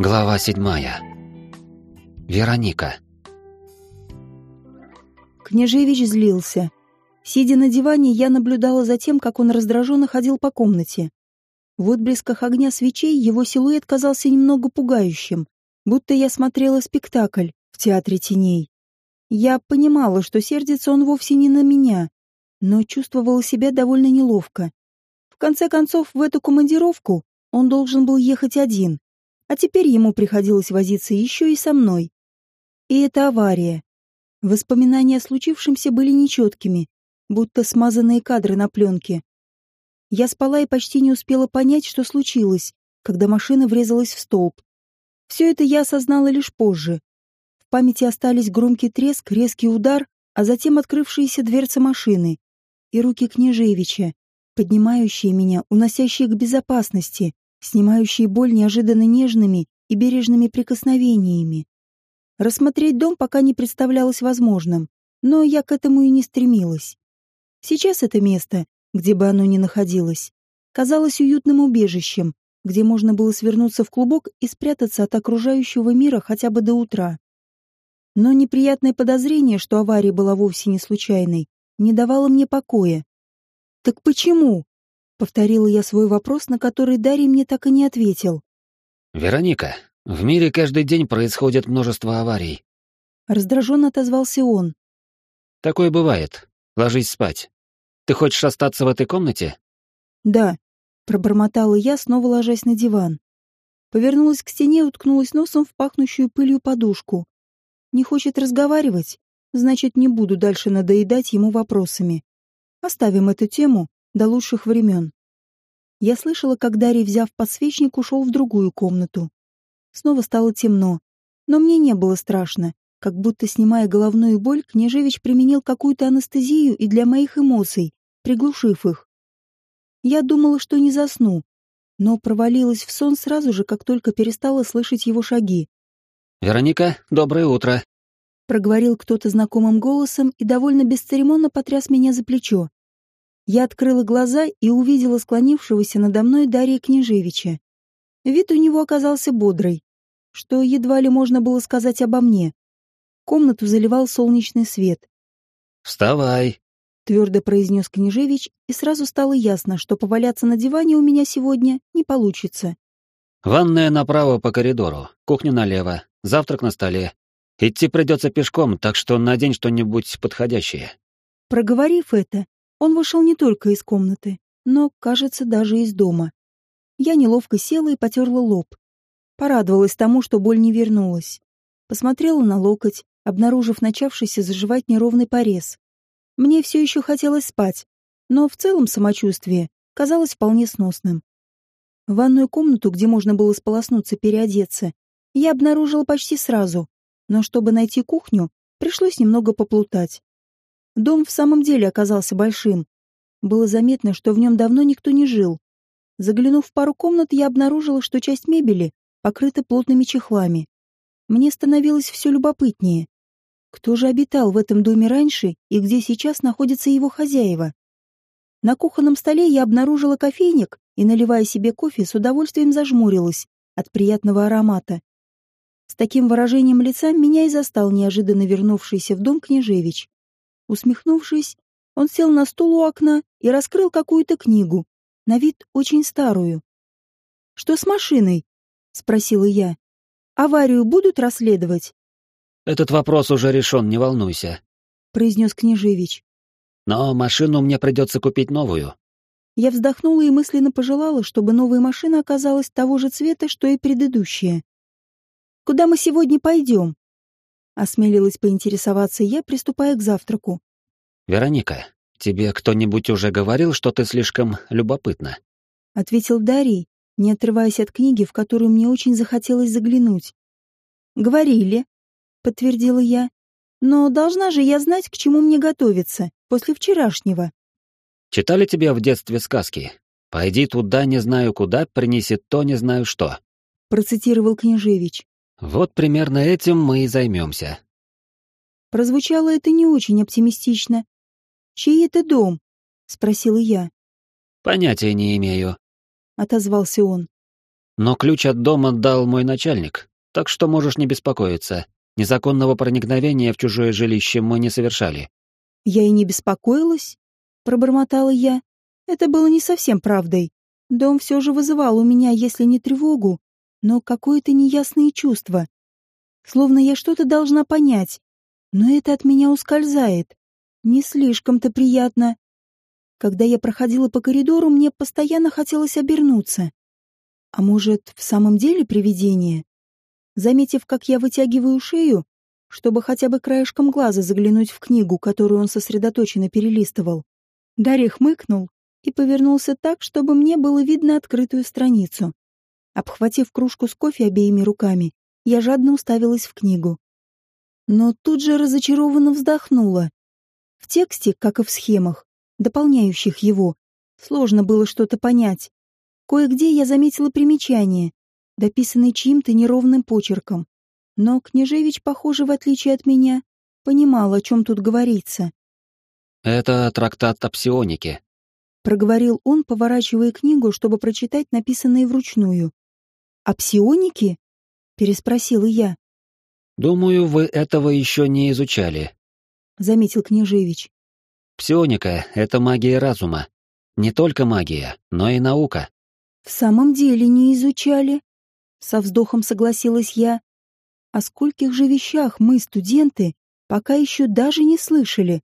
Глава седьмая. Вероника. Княжевич злился. Сидя на диване, я наблюдала за тем, как он раздраженно ходил по комнате. В отблесках огня свечей его силуэт казался немного пугающим, будто я смотрела спектакль в театре теней. Я понимала, что сердится он вовсе не на меня, но чувствовала себя довольно неловко. В конце концов, в эту командировку он должен был ехать один, а теперь ему приходилось возиться еще и со мной. И это авария. Воспоминания о случившемся были нечеткими, будто смазанные кадры на пленке. Я спала и почти не успела понять, что случилось, когда машина врезалась в столб. Все это я осознала лишь позже. В памяти остались громкий треск, резкий удар, а затем открывшиеся дверцы машины и руки Княжевича, поднимающие меня, уносящие к безопасности, снимающие боль неожиданно нежными и бережными прикосновениями. Рассмотреть дом пока не представлялось возможным, но я к этому и не стремилась. Сейчас это место, где бы оно ни находилось, казалось уютным убежищем, где можно было свернуться в клубок и спрятаться от окружающего мира хотя бы до утра. Но неприятное подозрение, что авария была вовсе не случайной, не давало мне покоя. «Так почему?» — повторила я свой вопрос, на который Дарий мне так и не ответил. «Вероника, в мире каждый день происходит множество аварий». Раздраженно отозвался он. «Такое бывает. Ложись спать. Ты хочешь остаться в этой комнате?» «Да», — пробормотала я, снова ложась на диван. Повернулась к стене и уткнулась носом в пахнущую пылью подушку. Не хочет разговаривать, значит, не буду дальше надоедать ему вопросами. Оставим эту тему до лучших времен. Я слышала, как Дарий, взяв подсвечник, ушел в другую комнату. Снова стало темно, но мне не было страшно. Как будто, снимая головную боль, Княжевич применил какую-то анестезию и для моих эмоций, приглушив их. Я думала, что не засну, но провалилась в сон сразу же, как только перестала слышать его шаги. «Вероника, доброе утро!» Проговорил кто-то знакомым голосом и довольно бесцеремонно потряс меня за плечо. Я открыла глаза и увидела склонившегося надо мной Дарья Княжевича. Вид у него оказался бодрый, что едва ли можно было сказать обо мне. Комнату заливал солнечный свет. «Вставай!» твердо произнес Княжевич, и сразу стало ясно, что поваляться на диване у меня сегодня не получится. «Ванная направо по коридору, кухня налево, завтрак на столе. Идти придется пешком, так что надень что-нибудь подходящее». Проговорив это, он вышел не только из комнаты, но, кажется, даже из дома. Я неловко села и потерла лоб. Порадовалась тому, что боль не вернулась. Посмотрела на локоть, обнаружив начавшийся заживать неровный порез. Мне все еще хотелось спать, но в целом самочувствие казалось вполне сносным. Ванную комнату, где можно было сполоснуться, переодеться, я обнаружила почти сразу, но чтобы найти кухню, пришлось немного поплутать. Дом в самом деле оказался большим. Было заметно, что в нем давно никто не жил. Заглянув в пару комнат, я обнаружила, что часть мебели покрыта плотными чехлами. Мне становилось все любопытнее. Кто же обитал в этом доме раньше и где сейчас находятся его хозяева? На кухонном столе я обнаружила кофейник и, наливая себе кофе, с удовольствием зажмурилась от приятного аромата. С таким выражением лица меня и застал неожиданно вернувшийся в дом княжевич. Усмехнувшись, он сел на стул у окна и раскрыл какую-то книгу, на вид очень старую. «Что с машиной?» — спросила я. «Аварию будут расследовать?» «Этот вопрос уже решен, не волнуйся», — произнес Княжевич. «Но машину мне придется купить новую». Я вздохнула и мысленно пожелала, чтобы новая машина оказалась того же цвета, что и предыдущая. «Куда мы сегодня пойдем?» Осмелилась поинтересоваться я, приступая к завтраку. «Вероника, тебе кто-нибудь уже говорил, что ты слишком любопытна?» Ответил Дарий, не отрываясь от книги, в которую мне очень захотелось заглянуть. «Говорили», — подтвердила я. «Но должна же я знать, к чему мне готовиться после вчерашнего». «Читали тебе в детстве сказки? Пойди туда, не знаю куда, принеси то, не знаю что», — процитировал Княжевич. «Вот примерно этим мы и займемся». Прозвучало это не очень оптимистично. «Чей это дом?» — спросила я. «Понятия не имею», — отозвался он. Но ключ от дома дал мой начальник, так что можешь не беспокоиться. Незаконного проникновения в чужое жилище мы не совершали. Я и не беспокоилась, пробормотала я. Это было не совсем правдой. Дом все же вызывал у меня, если не тревогу, но какое-то неясное чувство. Словно я что-то должна понять, но это от меня ускользает. Не слишком-то приятно. Когда я проходила по коридору, мне постоянно хотелось обернуться. А может, в самом деле привидение? Заметив, как я вытягиваю шею, чтобы хотя бы краешком глаза заглянуть в книгу, которую он сосредоточенно перелистывал, Дарья хмыкнул и повернулся так, чтобы мне было видно открытую страницу. Обхватив кружку с кофе обеими руками, я жадно уставилась в книгу. Но тут же разочарованно вздохнула. В тексте, как и в схемах, дополняющих его, сложно было что-то понять. Кое-где я заметила примечания, дописанный чьим-то неровным почерком. Но Княжевич, похоже, в отличие от меня, понимал, о чем тут говорится. «Это трактат о псионике», — проговорил он, поворачивая книгу, чтобы прочитать написанное вручную. «О псионике?» — переспросила я. «Думаю, вы этого еще не изучали», — заметил Княжевич. «Псионика — это магия разума. Не только магия, но и наука». «В самом деле не изучали?» Со вздохом согласилась я. О скольких же вещах мы, студенты, пока еще даже не слышали.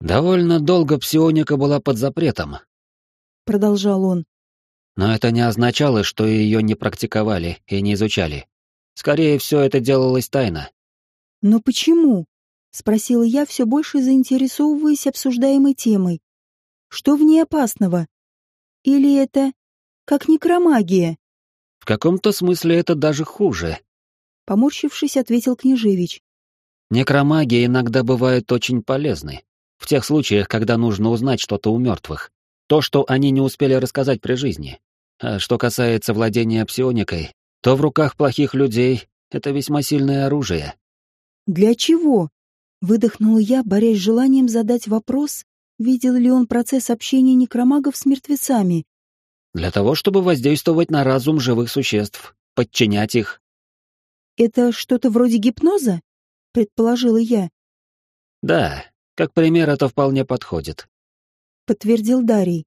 «Довольно долго псионика была под запретом», — продолжал он. «Но это не означало, что ее не практиковали и не изучали. Скорее, все это делалось тайно». «Но почему?» — спросила я, все больше заинтересовываясь обсуждаемой темой. «Что в ней опасного? Или это как некромагия?» В каком-то смысле это даже хуже. Поморщившись, ответил Княжевич. Некромагия иногда бывает очень полезной. В тех случаях, когда нужно узнать что-то у мертвых. То, что они не успели рассказать при жизни. А что касается владения псионикой, то в руках плохих людей это весьма сильное оружие. «Для чего?» — выдохнула я, борясь с желанием задать вопрос, видел ли он процесс общения некромагов с мертвецами. Для того, чтобы воздействовать на разум живых существ, подчинять их. Это что-то вроде гипноза? Предположила я. Да, как пример это вполне подходит. Подтвердил Дарий.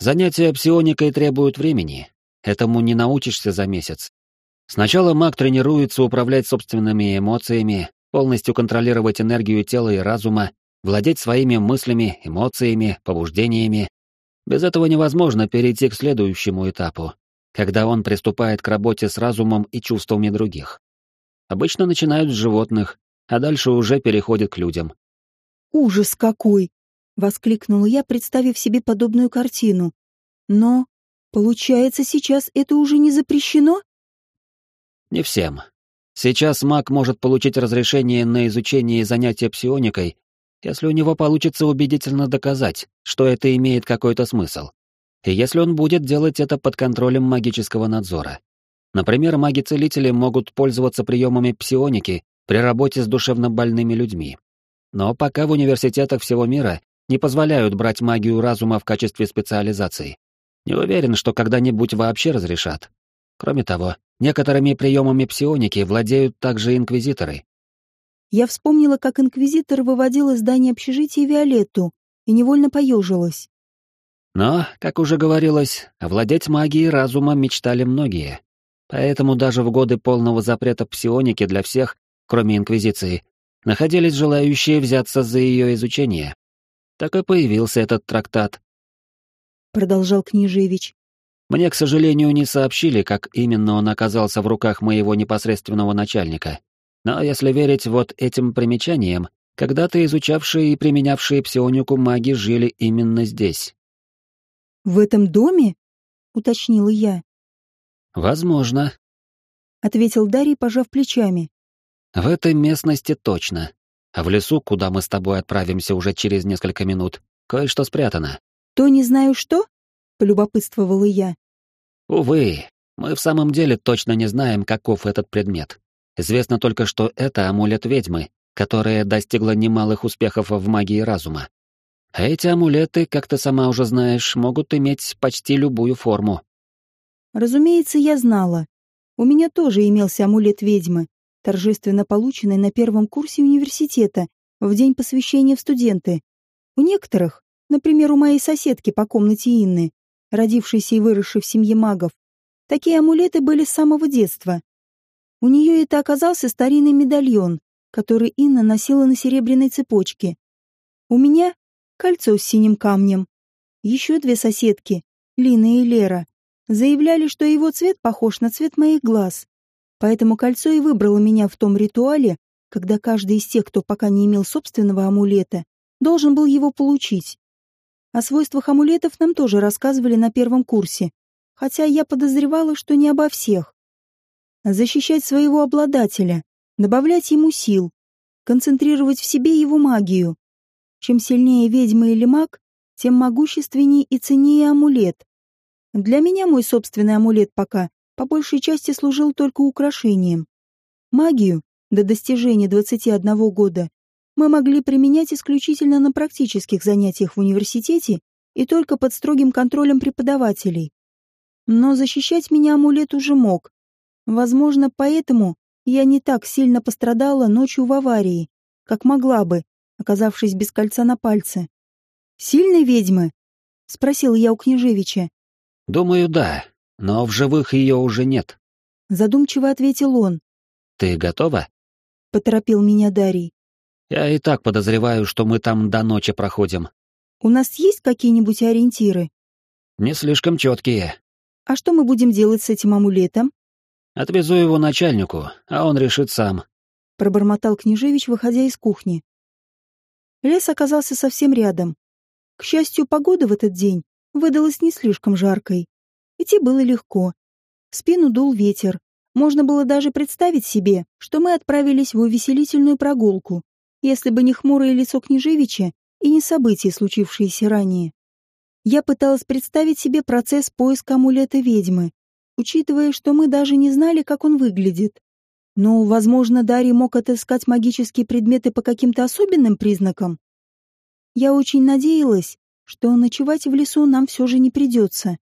Занятия псионикой требуют времени. Этому не научишься за месяц. Сначала маг тренируется управлять собственными эмоциями, полностью контролировать энергию тела и разума, владеть своими мыслями, эмоциями, побуждениями, без этого невозможно перейти к следующему этапу, когда он приступает к работе с разумом и чувствами других. Обычно начинают с животных, а дальше уже переходят к людям. «Ужас какой!» — воскликнула я, представив себе подобную картину. «Но, получается, сейчас это уже не запрещено?» «Не всем. Сейчас маг может получить разрешение на изучение занятия псионикой если у него получится убедительно доказать, что это имеет какой-то смысл. И если он будет делать это под контролем магического надзора. Например, маги-целители могут пользоваться приемами псионики при работе с душевно больными людьми. Но пока в университетах всего мира не позволяют брать магию разума в качестве специализации. Не уверен, что когда-нибудь вообще разрешат. Кроме того, некоторыми приемами псионики владеют также инквизиторы, я вспомнила, как инквизитор выводил из здания общежития Виолетту и невольно поежилась. Но, как уже говорилось, овладеть магией разума мечтали многие. Поэтому даже в годы полного запрета псионики для всех, кроме Инквизиции, находились желающие взяться за ее изучение. Так и появился этот трактат. Продолжал Княжевич. Мне, к сожалению, не сообщили, как именно он оказался в руках моего непосредственного начальника. Но если верить вот этим примечаниям, когда-то изучавшие и применявшие псионику маги жили именно здесь. «В этом доме?» — уточнила я. «Возможно», — ответил Дарий, пожав плечами. «В этой местности точно. А в лесу, куда мы с тобой отправимся уже через несколько минут, кое-что спрятано». «То не знаю что?» — полюбопытствовала я. «Увы, мы в самом деле точно не знаем, каков этот предмет. Известно только, что это амулет ведьмы, которая достигла немалых успехов в магии разума. А эти амулеты, как ты сама уже знаешь, могут иметь почти любую форму. Разумеется, я знала. У меня тоже имелся амулет ведьмы, торжественно полученный на первом курсе университета в день посвящения в студенты. У некоторых, например, у моей соседки по комнате Инны, родившейся и выросшей в семье магов, такие амулеты были с самого детства. У нее это оказался старинный медальон, который Инна носила на серебряной цепочке. У меня кольцо с синим камнем. Еще две соседки, Лина и Лера, заявляли, что его цвет похож на цвет моих глаз. Поэтому кольцо и выбрало меня в том ритуале, когда каждый из тех, кто пока не имел собственного амулета, должен был его получить. О свойствах амулетов нам тоже рассказывали на первом курсе, хотя я подозревала, что не обо всех. Защищать своего обладателя, добавлять ему сил, концентрировать в себе его магию. Чем сильнее ведьма или маг, тем могущественнее и ценнее амулет. Для меня мой собственный амулет пока по большей части служил только украшением. Магию до достижения 21 года мы могли применять исключительно на практических занятиях в университете и только под строгим контролем преподавателей. Но защищать меня амулет уже мог. Возможно, поэтому я не так сильно пострадала ночью в аварии, как могла бы, оказавшись без кольца на пальце. «Сильной ведьмы?» — спросил я у княжевича. «Думаю, да, но в живых ее уже нет», — задумчиво ответил он. «Ты готова?» — поторопил меня Дарий. «Я и так подозреваю, что мы там до ночи проходим». «У нас есть какие-нибудь ориентиры?» «Не слишком четкие». «А что мы будем делать с этим амулетом?» «Отвезу его начальнику, а он решит сам», — пробормотал княжевич, выходя из кухни. Лес оказался совсем рядом. К счастью, погода в этот день выдалась не слишком жаркой. Идти было легко. В спину дул ветер. Можно было даже представить себе, что мы отправились в увеселительную прогулку, если бы не хмурое лицо Княжевича и не события, случившиеся ранее. Я пыталась представить себе процесс поиска амулета ведьмы, учитывая, что мы даже не знали, как он выглядит. Но, возможно, Дарий мог отыскать магические предметы по каким-то особенным признакам. Я очень надеялась, что ночевать в лесу нам все же не придется.